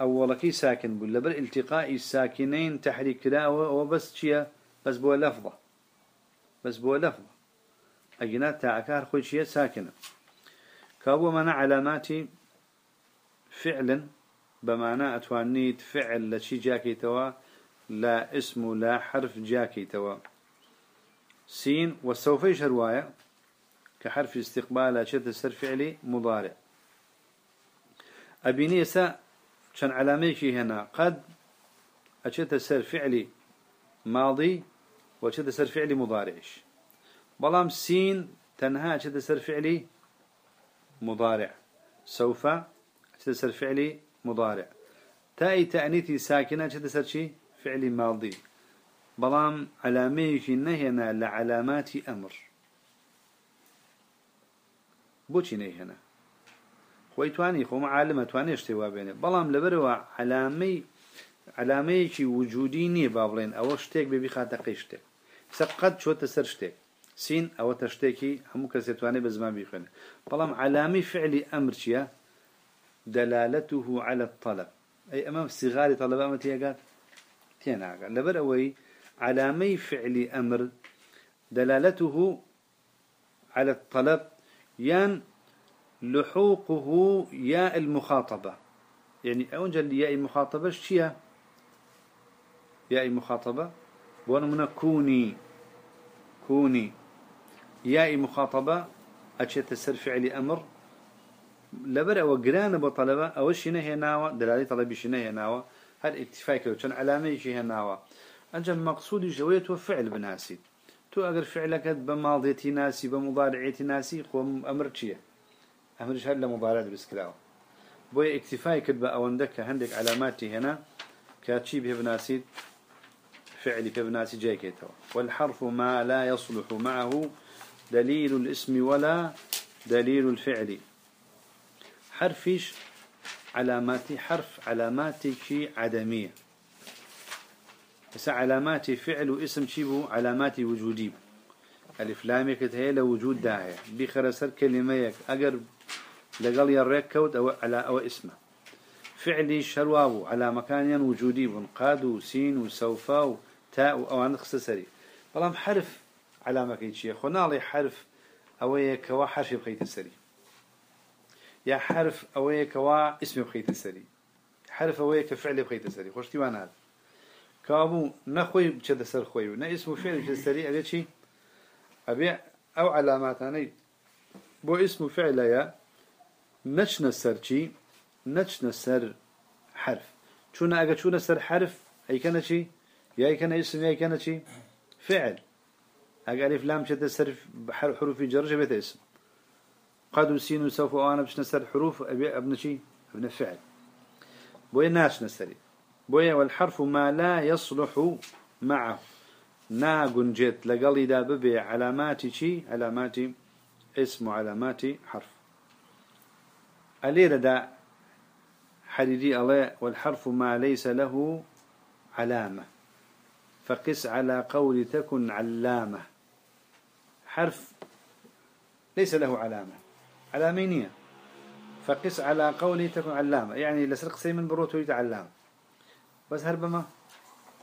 أولكي ساكن بل لبر التقاء الساكنين تحريك لا وبس شيء بس بو لفظة بس بو لفظة أجنات تاعكار خوي شيء ساكنة كابو منع علامات فعلا بمعنى أتوانيت فعل لشي جاكي توا لا اسم لا حرف جاكي توا سين وسوف رواية كحرف استقبال شد السر فعلي مضارع. أبيني سا كان علاميكي هنا. قد أشد السر فعلي ماضي وأشد السر فعلي مضارعش بلام سين تنهى أشد السر فعلي مضارع. سوف أشد السر فعلي مضارع. تاء تأنيثي ساكنة أشد السر شي فعلي ماضي. بلام علاميكي نهينا لعلامات أمر. بۆچی نەی هێنا خۆی توانی خۆمە عالمە توانێت شتێوا بێنێ بەڵام لەبەرەوە علامەی علامەیەکی وجودی نییە با بڵێن. ئەوە شتێک بێبی خاتەقی شتێک. سەقەت چۆتە سەر شتێک. سین ئەوە تە شتێکی هەموو کەس توانێت بە زمان بیخوێنێ. بەڵام علامی فعلی ئەمر چییە؟ دلالته على الطلب. أي أمام صغار طلب أمر تيجات تيناقا لبر أوي علامي فعل أمر دلالته على الطلب يان لحوقه ياء المخاطبة. يعني أونجل ياء المخاطبة شيا ياء المخاطبة. وأنا من كوني كوني. ياء مخاطبة أشياء تسر فعل أمر. لبر أو جران بطلبة أو هي ناوى دلالة طلب شيء هي ناوى هل اكتفاء كذا كان علامة هي ناوى أنجل مقصود جوية وفعل بناسي. تو اگر فعلك بماضيتي ناسي بمضارعيتي ناسي قوم أمر چيه امرش هل لمضارع بسكلاو بوي اكتفاي كد باوندك عندك علاماتي هنا كاتشي بناسي فعلي بناسي جاي والحرف ما لا يصلح معه دليل الاسم ولا دليل الفعل. حرفش علاماتي حرف علاماتي عدميه بس علامات فعل واسم شيبو علامات وجودي. ألف لام هي لوجود داعي. بخر سر كلمة أجر لقال يركود أو على أو اسمه. فعلي شرواب على مكان وجودي. قاد سين وسوف تاء أو عن خسسري طالما حرف علامة كيتشي خنالي حرف أو كوا حرف بخيت السري يا حرف أو كوا اسم بخيت السري حرف أو كفعل بخيت السري خوشتي وأنا هذا. كابو نخوي بشد سر خوي. نا اسمه فعل بشد سري أبي شيء أبي أو علامات أنا بو اسمه فعل يا. نشنا سر شيء نشنا سر حرف. شو أجا شو سر حرف. أي كان شيء يا كان اسم يا كان شيء فعل. أجا ألف لام شد سر حروف جر بيت اسم. قد وسين وسوف وأنا بش نسر حروف. أبي أبن شيء أبن فعل. بو ناش نسري بويا والحرف ما لا يصلح معه. ناقن جت لقلي دا ببي علامات شي؟ علامات اسم علامات حرف. ألير دا حريري الله والحرف ما ليس له علامة. فقس على قول تكن علامة. حرف ليس له علامة. علامينية. فقس على قول تكن علامة. يعني لسرق سيمن بروتو يتعلم. بس هربما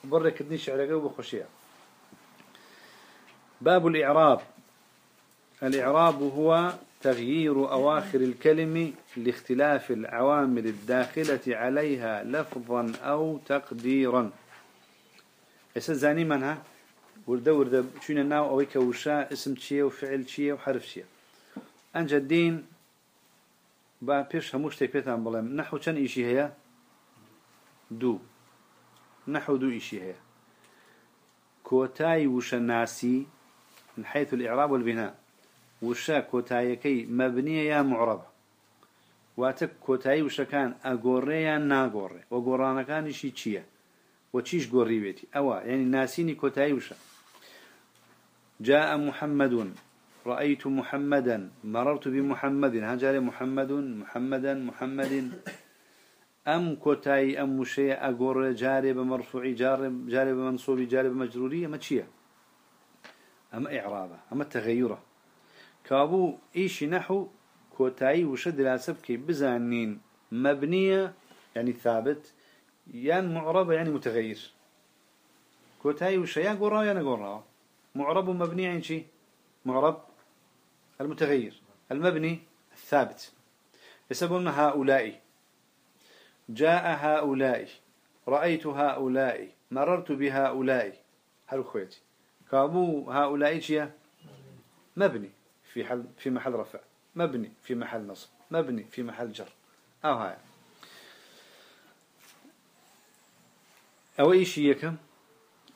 برك كدني شعر وبخشية باب الإعراب. الإعراب هو تغيير أواخر الكلمة لاختلاف العوامل الداخلة عليها لفظا أو تقديرا. زاني منها ورده ورده شون الناو أو كوشا اسم شيء وفعل شيء وحرف شيء أنجا الدين با بيش هموش تكبيتان بلام نحو كان إيشي هي دو. نحو دو إشي هي. كوتاي وش ناسي من حيث الإعراب والبناء. وشا كوتاي كي مبنية يا معربة واتك كوتاي وش كان أقوري يا ناقوري وقورانا كان إشي تشيه وتشيش قوري بيتي؟ أوا يعني ناسيني كوتاي وشا. جاء محمد رأيت محمدا. مررت بمحمد هجر محمد محمدا محمد أم كوتاي أم مشي أقور جارب مرفوعي جارب جارب منصوبي جارب مجروري أما تشيه أما إعرابة أما تغيره. كابو إيش نحو كوتاي وشد لاسبكي بزانين مبنية يعني ثابت يعني معربة يعني متغير. كوتاي وش يا قرا يا نقرا معرب مبني يعني شيء معرب المتغير المبني الثابت. يسبون هؤلاء جاء هؤلاء رأيت هؤلاء مررت بهؤلاء. هل خويتي كابو هؤلاء شيء مبني في حل في محل رفع مبني في محل نصب مبني في محل جر. أو هاي. أو إيشي يكم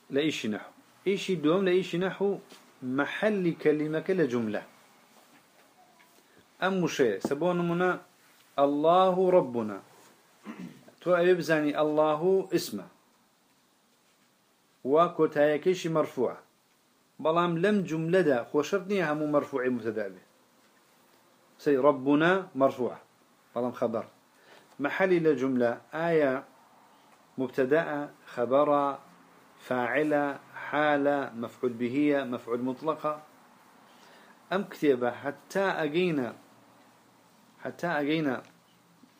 لا إيشي نحو. إيشي دوم لا إيشي نحو محل كلمة كلا جملة. أم شيء سبون منا الله ربنا. تو بزاني الله اسمه وكتايكيش مرفوع بلام لم جملة دا خوشرتني هم مرفوع مبتدا به سي ربنا مرفوع بلام خبر محل لجملة آية مبتدأ خبر فاعل حال مفعول به مفعول مطلقة أم كتابة حتى أجينا حتى أجينا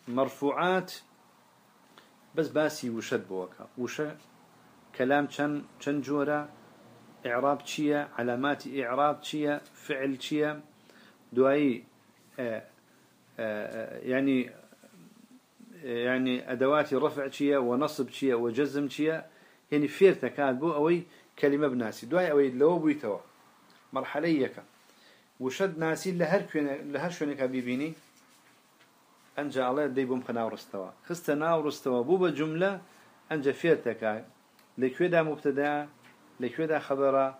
مرفوعات بس باسي وشد بوكا وش كلام كان كان جورا إعراب تشيا علامات إعراب تشيا فعل تشيا دعي آه آه يعني يعني أدوات رفع تشيا ونصب تشيا وجزم تشيا يعني فيرتا كانت بو أوي كلمة بناسي دعي أوي لو بيتوا مرحلة يكا وشد ناسي لهر لهر شونك بيبيني أنجا الله دي بوم خناورستوا. خست ناورستوا بو بجملة أنجا فيرتك لكودا مبتدا؟ لكودا خبر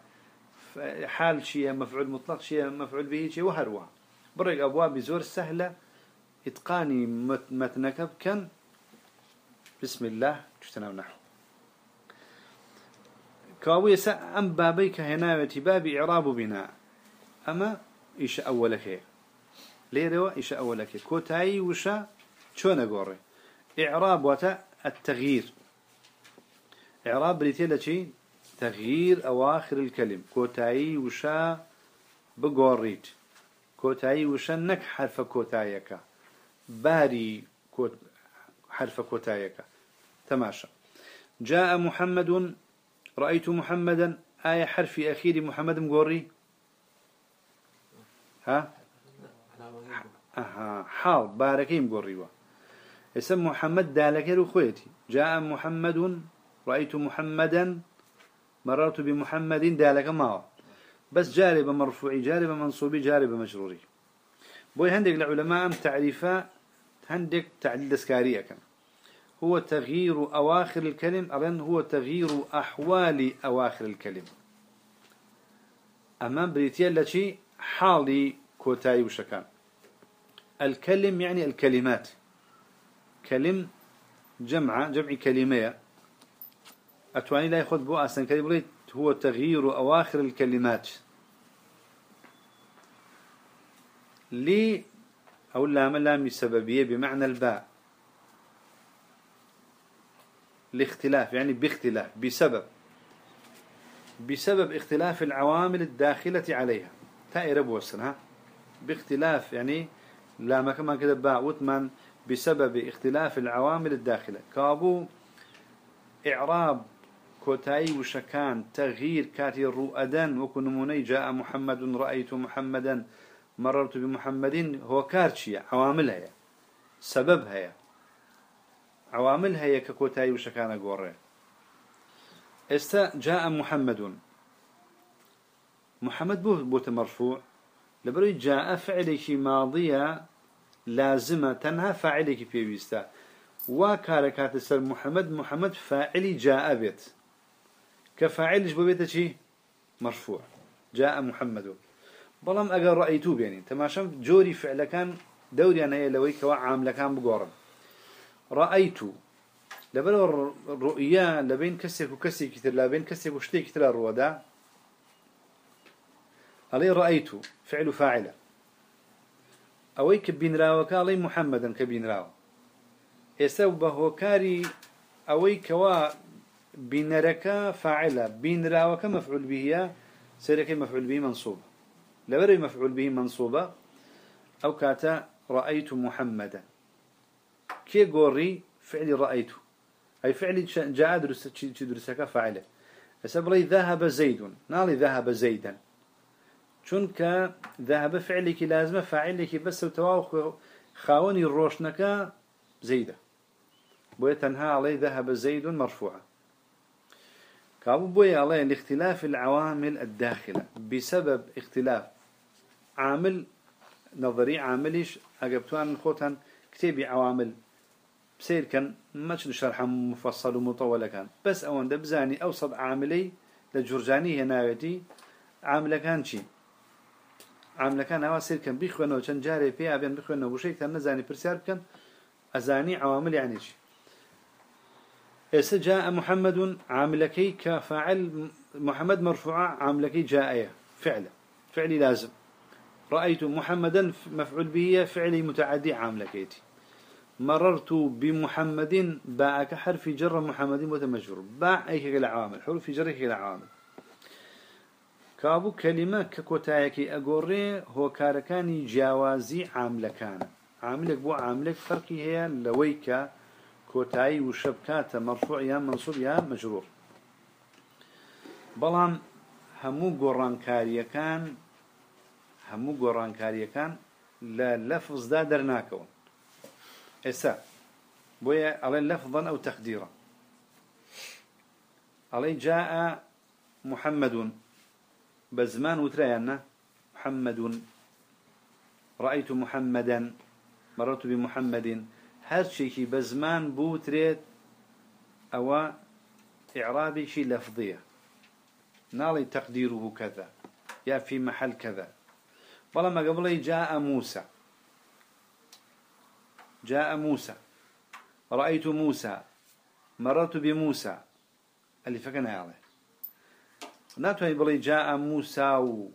حال شيء مفعول مطلق شيء مفعول به شيء وهروا برق أبواب زور سهلة إتقاني متنكب كان بسم الله تشتنا نحو. كاوية أم بابيك هنا باب إعراب بناء أما إيش أولك ليروا إيش أولك؟ كوتاي وشا شون أقول إعراب وتا التغيير. إعراب بريتيلا شيء تغيير أواخر الكلم. كوتاي وشا بقوريت كوتاي وشا نك حرف كوتايك باري كوت حرف كوتايك تماشى جاء محمد رأيت محمدا. آية حرف أخير محمد مقوري. ها؟ أها حال باركي مقوري اسم محمد دالك رخويتي جاء محمد رأيت محمدا مررت بمحمد دالك ما بس جارب مرفوعي جارب منصوبي جارب مجروري. بوي هندك العلماء ام تعريفا هندك تعديل دسكارية كان هو تغيير أواخر الكلم أبن هو تغيير أحوال أواخر الكلم. أمام بريتيا التي حالي كوتاي وشكان الكلم يعني الكلمات. كلم جمع جمع كلمة. أتواني لا يخذ بو كلمة هو تغيير أواخر الكلمات. لي أو اللام اللام السببية بمعنى الباء. لاختلاف يعني باختلاف بسبب. بسبب اختلاف العوامل الداخلة عليها. تائر بوسنها باختلاف يعني لا ما كما كده باء وثمان بسبب اختلاف العوامل الداخلة. كابو إعراب كوتاي وشكان تغيير كاتي رؤدا وكنموني جاء محمد رأيت محمدا مررت بمحمد هو كارتشي عواملها سببها عواملها ككوتاي وشكان قوري استا جاء محمد. محمد بو بوت مرفوع. لبروي جاء فعلك ماضية لازمة تنها فاعلك في بيستا وكاركات السر محمد محمد فاعلي جاء بيت كفاعلش ببيت شي مرفوع جاء محمد بلام أجر رأيتو بيني تماشم جوري فعل كان دوري أنا لوي كوا عامل كان بقارن رأيتو لبلو الرؤيا لبين كسيك وكسي كتير لبين كسيك وشتي كتير الروادا علي رأيت فعل فاعلة أويك بين راوك علي محمدا كبين راو يسو بهوكاري أويك وا بينرك فاعلة. بين راوك مفعول به سيرك مفعول به منصوب لبري مفعول به منصوبة. أو كاتا رأيت محمدا. كي قوري فعلي رأيته. أي فعلي جاء درس درسك فاعلة. أسبري ذهب زيد نالي ذهب زيدا. چونك ذهب فعلك لازم فاعلك بس وتواو خاوني الروشنك زيدة بوي تنهى عليه ذهب زيد مرفوعة كابو بوي عليه لاختلاف العوامل الداخلة. بسبب اختلاف عامل نظري عامليش أجبتوان خوتان كتابي عوامل بسير كان ماش نشرح مفصل ومطول كان بس أوان دبزاني أوسط عاملي لجرجاني هناوتي عامل كان شي عامل كان هوا سير كان بيخوانه وشان جاري فيها بين بيخوانه وشيء كان نزاني برسيار كان أزاني عوامل شي إذا جاء محمد عاملكي كفاعل محمد مرفوعة عاملكي جاء فعل فعلي لازم. رأيت محمدا مفعول به فعلي متعدي عاملكيتي مررت بمحمد باءك حرف جر محمد متمجر باء أي العوامل حرف جر العوامل کابوو کەلیمە کە کۆتایەکی ئەگۆڕێ هۆکارەکانی جیاوازی عاملەکانە عاملێک بۆ عاملێک فەرقی هەیە لەوەی کە کۆتایی وشە بکاتە مەرفوع یان منسوب یان مەجروور بەڵام هەموو گۆڕانکاریەکان هەموو گۆڕانکاریەکان لە لەفزدا دەرناکەون. ئێستا بۆیە ئەڵێ لەفظن ئەو تەخدیرە ئەڵێ جاء محەممەدون. بزمان وتريانا محمد رأيت محمدا مررت بمحمد هر شيء بزمان بوتريت أو إعرابي شي لفظية. نالي تقديره كذا يا في محل كذا. ما قبل جاء موسى. جاء موسى. رأيت موسى. مررت بموسى. اللي فكنا الله ناتواني بلي جاء موسى و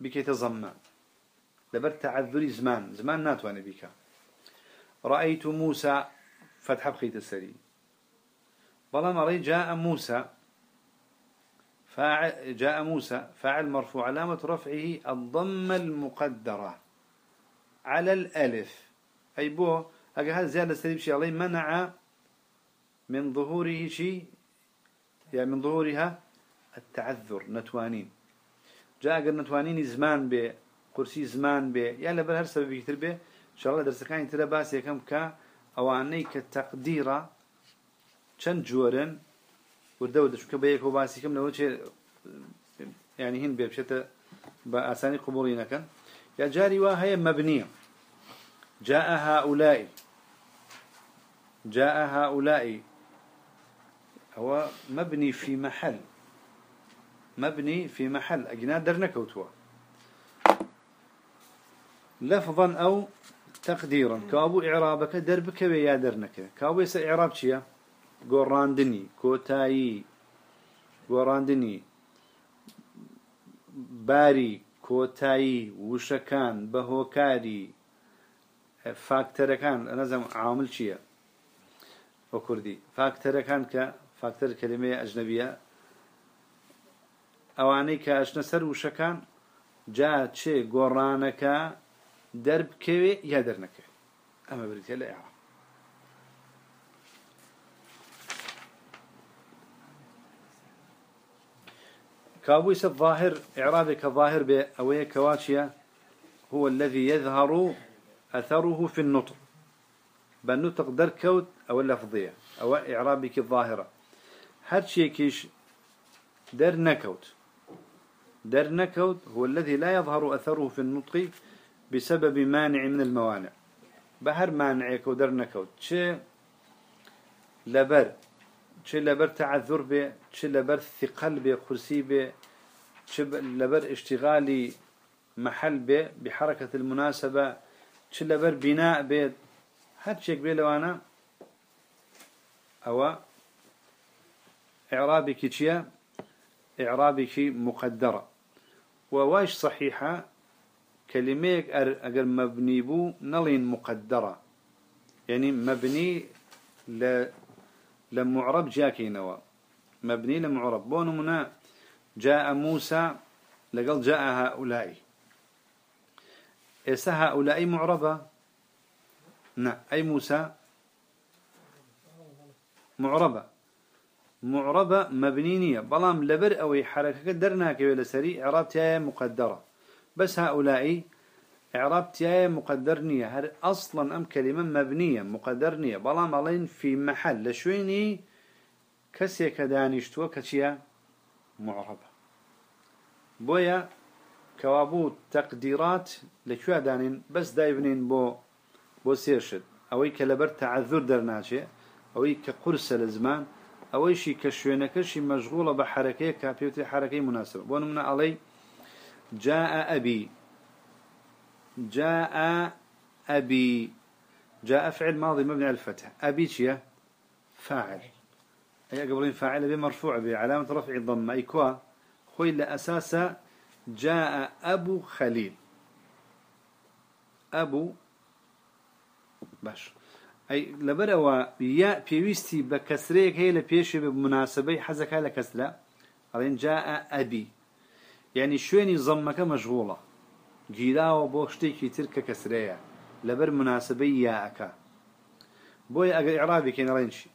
بكي تضمن لبر تعذري زمان زمان ناتواني بك رأيت موسى فتح بخيت السري. بلا مري جاء موسى فاعل جاء موسى فاعل مرفوع علامة رفعه الضمة المقدرة. على الألف. أي بو أجا هذا زيادة سليم شيء عليه منع من ظهوره شيء يعني من ظهورها التعذر نتوانين. جاء قال نتوانين زمان به قرسي زمان به يعني لبر هر سبب يكتر به إن شاء الله درس كان ترى باس يكم كا أواني كتقديرة چند جورن وردو دش كبيك وباسي كم لو يعني هن بيبشته بأساني قبولينا كان يا جاري وهي مبنية. جاء هؤلاء. جاء هؤلاء. هو مبني في محل. مبني في محل. أجناد درنكوتوا. لفظا أو تقديرا. كابو إعرابك دربك ويا درنك. كابو يس إعراب شيا؟ قراندني. كوتاي. قراندني. باري. كوتاي. وشكان. بهوكاري. فاكتركان. نزم عامل شيا. وكردي. فاكتركان ك فاكتر كلمة أجنبية. ئەوانەی کە ئەشنە سەر جا چێ گۆڕانەکە دەربکەوێ یا دەرنەکە ئەمە بریتە لە ئێوە. كابويس الظاهر إعرابك الظاهر بأوي كواتشيا هو الذي يظهر أثره في النطق. بالنطق دركوت أو اللفظية أو إعرابك الظاهرة هر شيء كيش در نكوت در نكود هو الذي لا يظهر أثره في النطق بسبب مانع من الموانع. بهر مانعك ودر نكوت. چه لبر چه لبر تعذر به چه لبر ثقل به قرسي به چه لبر اشتغالي محل به بحركة المناسبة چه لبر بناء به هاد شيك به لوانا. أو إعرابك چيا إعرابك مقدرة. وواش صحيحة كلميك أجر مبني بو نلين مقدرة. يعني مبني ل لمعرب جاكينوا مبني لمعرب. بون منا جاء موسى لقل جاء هؤلاء. إيسا هؤلاء معربة؟ نعم أي موسى؟ معربة. معربة مبنينية بلام لبر أو حركة درناك ولا سري إعراب مقدرة. بس هؤلاء إعراب تيايا مقدرنية. هر أصلا أم كلمة مبنية مقدرنية؟ بلام علين في محل. لشويني كسي كدانشتوا كتيا معربة. بويا كوابو تقديرات لكوا دانين بس دايبنين بو بو سيرشد. أوي كلبر تعذر درناشي أوي كقرص الزمان أوي شي كشوينكشي مشغولة بحركة كابيوتي حركة مناسبة بونمنا علي جاء أبي جاء أبي جاء فعل ماضي مبني على الفتح. أبي شيا فاعل. أي قبلين فاعل أبي مرفوع بعلامة رفع الضمة. أي كوا خوي لأساسا جاء أبو خليل. أبو باش. أي لبروا يا بيوستي بكسريك هي لبيش بمناسبة حزك على كسلة جاء أبي. يعني شويني ضمك مشغولة. بۆ شتێکی ترکە کەسرەیە لەبەر مناسبەی یاەکە بۆی ئەگەر إعرابي كين رينشي.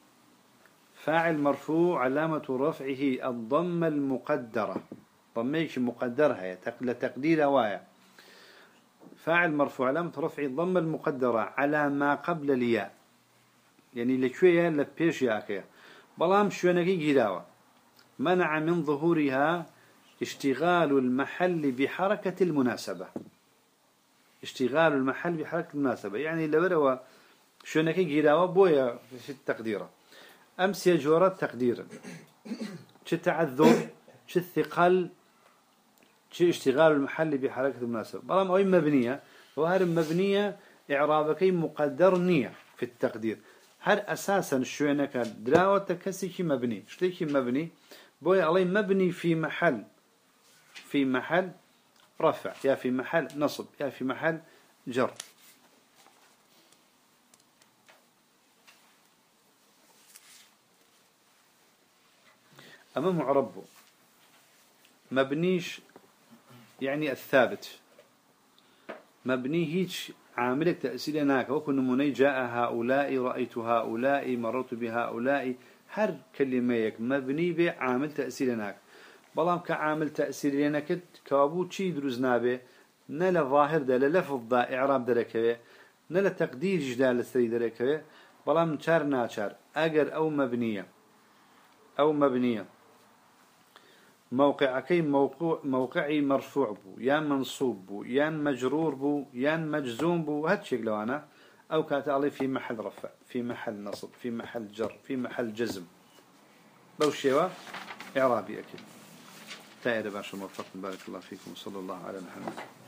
فاعل مرفوع علامة رفعه الضمة المقدرة. ضميش مقدر هي لتقدير وايا فاعل مرفوع علامة رفعه الضمة المقدرة على ما قبل الياء. يعني لشوية لبيش ياكيا بلام شوينكي جيراوة منع من ظهورها اشتغال المحل بحركة المناسبة. اشتغال المحل بحركة المناسبة. يعني لبروا شونك جيراوا بويا في التقدير. أمس يجور التقدير. تعذر الثقل اشتغال المحل بحركة المناسبة. بلام أي مبنية وهر مبنية إعرابك مقدر نية في التقدير. هر أساسا شونك دراوة تكسي مبني. شتيكي مبني. بويا علي مبني في محل. في محل رفع. يا في محل نصب. يا في محل جر. أما معرب مبنيش يعني الثابت. مبني هيج عاملك تأثير هناك. وكن نموني جاء هؤلاء رأيت هؤلاء مررت بهؤلاء. هر كلمة مبني بعامل تأثير هناك. بەڵام کە عامل تەسیری لێ نەکرد کابوو چی دروست نابێ نە لە ظاهردا لە لەفظدا ئعراب دەرەکەوێ نە لە تەقدیریشدا لە سری دەرەکەوێ بەڵام چار ناچار ئەگەر ئەو مەبنیە ئەو مەبنیە موقعكي موقع موقعي مرفوع بو يان منصوب بو يان مجرور بو يان مجزوم بو هاد لو أنا أو كانت علي في محل رفع في محل نصب في محل جر في محل جزم. بوشيوا إعرابي أكيد. تائر باشا موفق. بارك الله فيكم. صلى الله على محمد.